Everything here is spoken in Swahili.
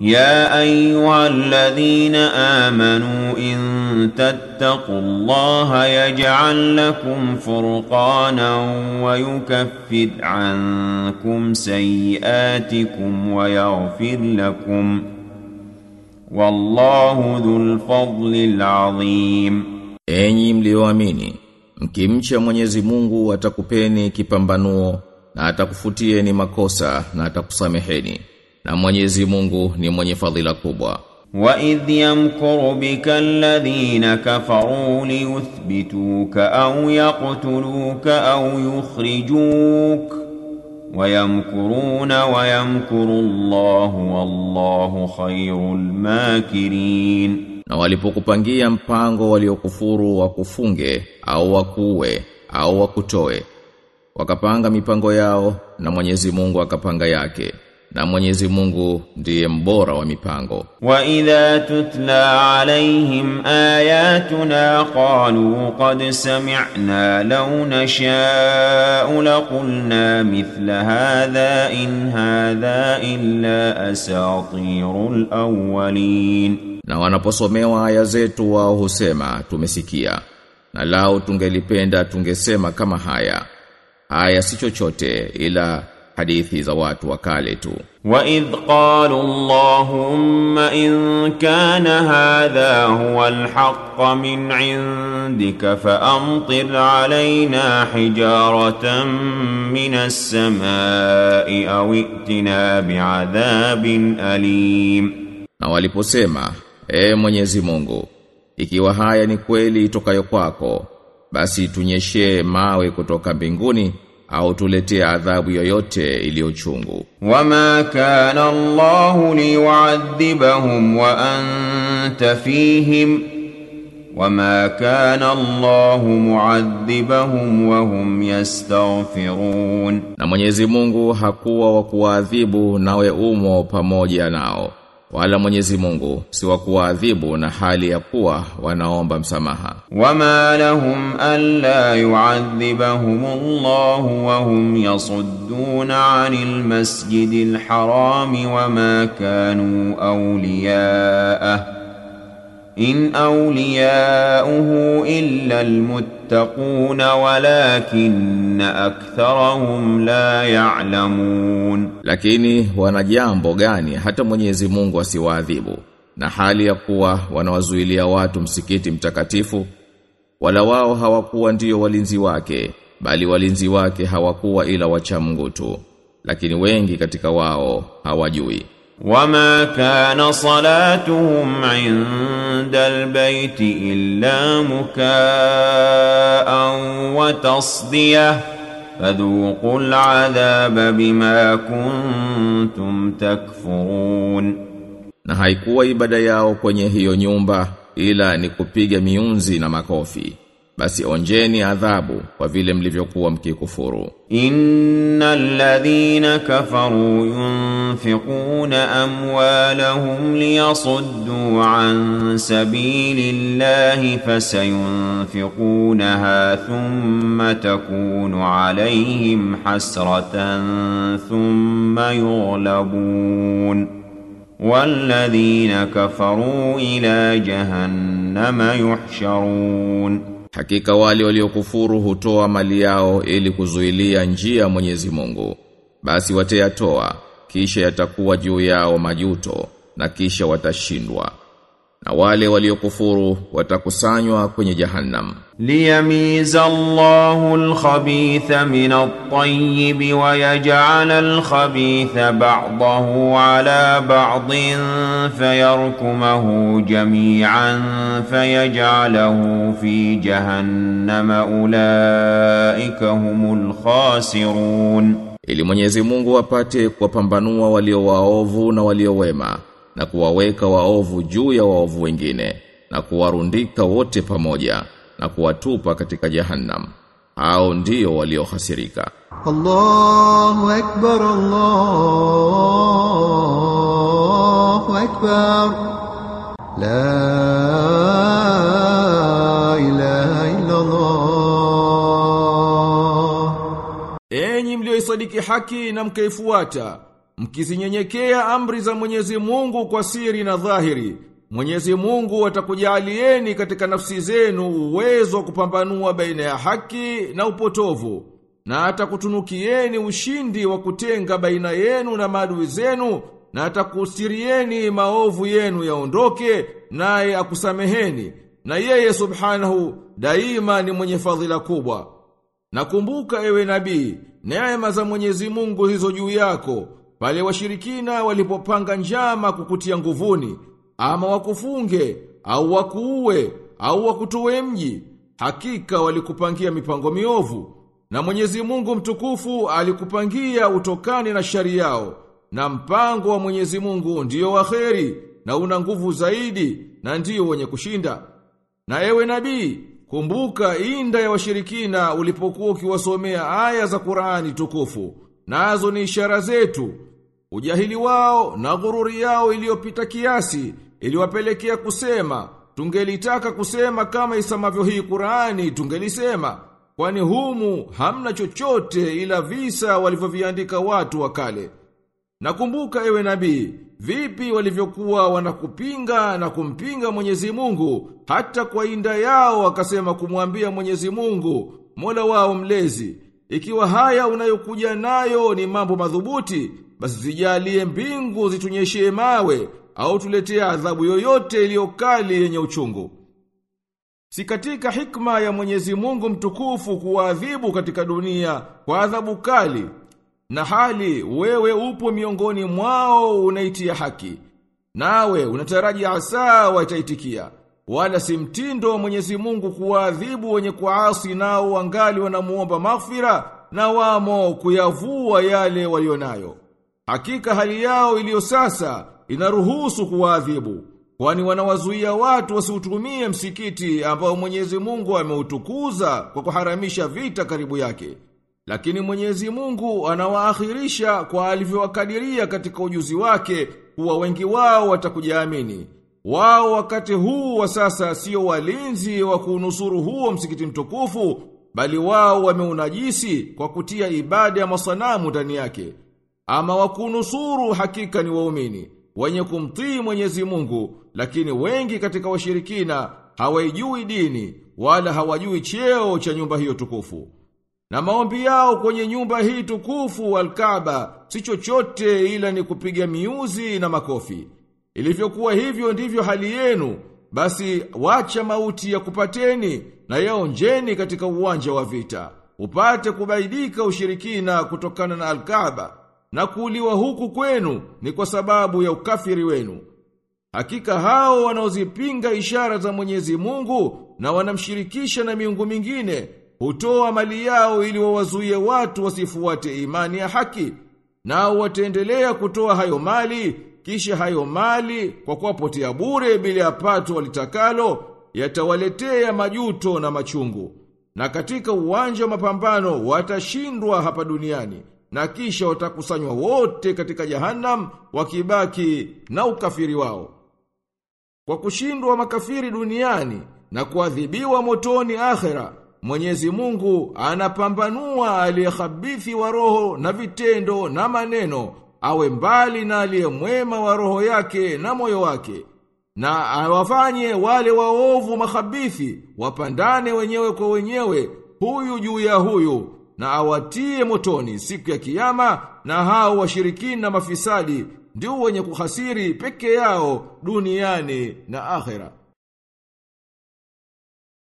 يا ايها الذين امنوا ان تتقوا الله يجعل لكم فرقانا ويكفر عنكم سيئاتكم ويغفر لكم والله ذو الفضل العظيم Enyi mlioamini, mkimcha Mwenyezi Mungu atakupeni kipambanuo na atakufutieni makosa na atakusameheni. na Mwenyezi Mungu ni mwenye fadhila kubwa. Wa idh yamkuru bika alladhina kafaru liyuthbituka au yaqtuluka au yukhrijuk wa yamkuruna wa yamkuru Allahu wallahu khayrul makirin, na walipokupangia mpango waliokufuru wakufunge au wakuwe au wakutoe, wakapanga mipango yao na Mwenyezi Mungu akapanga yake na Mwenyezi Mungu ndiye mbora wa mipango. Wa idha tutla alaihim ayatuna qalu qad sami'na law nasha'u la qulna mithla hadha in hadha illa asatirul awwalin, na wanaposomewa aya zetu wao husema tumesikia, na lao tungelipenda tungesema kama haya. Haya si chochote ila hadithi za watu wa kale tu. Wa idh qalu Allahumma in kana hadha huwa alhaq min indika fa amtir alayna hijaratan min as-samai aw itina bi'adhabin alim, na waliposema e Mwenyezi Mungu, ikiwa haya ni kweli itokayo kwako, basi tunyeshe mawe kutoka mbinguni au tuletea adhabu yoyote iliyochungu. Wama kana allah liwaadhibahum wa anta fihim wama kana allah muadhibahum wa hum yastaghfirun, na Mwenyezi Mungu hakuwa wa kuadhibu nawe umo pamoja nao wala Mwenyezi Mungu si wa kuwaadhibu na hali ya kuwa wanaomba msamaha وما لهم ألا يعذبهم الله وهم يصدون عن المسجد الحرام وما كانوا أولياءه إن أولياؤه إلا المتقون ولكن أكثرهم لا يعلمون lakini wana jambo gani hata Mwenyezi Mungu asiwaadhibu na hali ya kuwa wanawazuilia watu msikiti mtakatifu wala wao hawakuwa ndiyo walinzi wake bali walinzi wake hawakuwa ila wacha Mungu tu lakini wengi katika wao hawajui وما كان صلاتهم عند البيت إلا مكاء وتصدية فذوقوا العذاب بما كنتم تكفرون na haikuwa ibada yao kwenye hiyo nyumba ila ni kupiga miunzi na makofi. basi onjeni adhabu kwa vile mlivyokuwa mkikufuru innal ladhina kafaru yunfiquna amwalahum liyasuddu an sabilillahi fasayunfiqunaha thumma takunu alayhim hasratan thumma yughlabun walladhina kafaru ila جهنم yuhsharun Hakika wale waliokufuru hutoa mali yao ili kuzuilia njia Mwenyezi Mungu. Basi watayatoa, kisha yatakuwa juu yao majuto na kisha watashindwa na wale waliokufuru watakusanywa kwenye jahannam. Liyamiza Allahu al-khabitha min at-tayyib wa yaj'ala al-khabitha ba'dahu 'ala ba'din fayarkumahu jami'an fayaj'alahu fi jahannam ulaika humul khasirun. Ili Mwenyezi Mungu apate kuwapambanua walio waovu na walio wema na kuwaweka waovu juu ya waovu wengine na kuwarundika wote pamoja na kuwatupa katika jahannam. Hao ndio waliohasirika. Allahu akbar Allahu akbar. La Enyi mlioisadiki haki na mkaifuata mkizinyenyekea amri za Mwenyezi Mungu kwa siri na dhahiri, Mwenyezi Mungu atakujalieni katika nafsi zenu uwezo wa kupambanua baina ya haki na upotovu, na atakutunukieni ushindi wa kutenga baina yenu na maadui zenu, na atakustirieni maovu yenu yaondoke, naye akusameheni, na yeye subhanahu daima ni mwenye fadhila kubwa. Nakumbuka ewe nabii, neema za Mwenyezi Mungu hizo juu yako, pale washirikina walipopanga njama kukutia nguvuni, ama wakufunge, au wakuue, au wakutoe mji, hakika walikupangia mipango miovu. Na Mwenyezi Mungu mtukufu alikupangia utokane na shari yao, na mpango wa Mwenyezi Mungu ndiyo waheri, na una nguvu zaidi, na ndiyo wenye kushinda. Na ewe nabii, kumbuka inda ya washirikina ulipokuwa ukiwasomea aya za Qur'ani tukufu, nazo ni ishara zetu. Ujahili wao na ghururi yao iliyopita kiasi iliwapelekea kusema, tungelitaka kusema kama isamavyo hii Qur'ani tungelisema, kwani humu hamna chochote ila visa walivyoviandika watu wa kale. Nakumbuka ewe nabii, vipi walivyokuwa wanakupinga na kumpinga Mwenyezi Mungu, hata kwa inda yao wakasema kumwambia Mwenyezi Mungu, Mola wao mlezi, ikiwa haya unayokuja nayo ni mambo madhubuti, basi zijalie mbingu zitunyeshie mawe au tuletee adhabu yoyote iliyokali yenye uchungu. Si katika hikma ya Mwenyezi Mungu mtukufu kuadhibu katika dunia kwa adhabu kali na hali wewe upo miongoni mwao unaitia haki. Nawe unataraji asaa wataitikia. Wala si mtindo wa Mwenyezi Mungu kuwaadhibu wenye kuasi nao wangali wanamuomba maghfira na wamo kuyavua yale walionayo. Hakika hali yao iliyo sasa inaruhusu kuwaadhibu. Kwani wanawazuia watu wasiutumie msikiti ambao Mwenyezi Mungu ameutukuza kwa kuharamisha vita karibu yake. Lakini Mwenyezi Mungu anawaakhirisha kwa alivyowakadiria katika ujuzi wake kuwa wengi wao watakujaamini. Wao wakati huu wa sasa sio walinzi wa kunusuru huo msikiti mtukufu, bali wao wameunajisi kwa kutia ibada ya masanamu ndani yake. Ama wakunusuru hakika ni waumini, wenye kumtii Mwenyezi Mungu, lakini wengi katika washirikina hawaijui dini wala hawajui cheo cha nyumba hiyo tukufu. Na maombi yao kwenye nyumba hii tukufu Al-Kaaba si chochote ila ni kupiga miuzi na makofi. Ilivyokuwa hivyo ndivyo hali yenu, basi wacha mauti ya kupateni na yaonjeni katika uwanja wa vita. Upate kubaidika ushirikina kutokana na Al-Kaaba na kuuliwa huku kwenu ni kwa sababu ya ukafiri wenu. Hakika hao wanaozipinga ishara za Mwenyezi Mungu na wanamshirikisha na miungu mingine hutoa mali yao ili wawazuie watu wasifuate imani ya haki. Nao wataendelea kutoa hayo mali, kisha hayo mali kwa kuwapotea bure bila ya pato walitakalo, yatawaletea majuto na machungu. Na katika uwanja wa mapambano watashindwa hapa duniani, na kisha watakusanywa wote katika jahannam wakibaki na ukafiri wao. Kwa kushindwa makafiri duniani na kuadhibiwa motoni akhera, Mwenyezi Mungu anapambanua aliyehabithi wa roho na vitendo na maneno, awe mbali na aliye mwema wa roho yake na moyo wake. Na awafanye wale waovu makhabithi wapandane wenyewe kwa wenyewe, huyu juu ya huyu, na awatie motoni siku ya kiyama, na hao washirikina mafisadi ndio wenye kuhasiri peke yao duniani na akhera.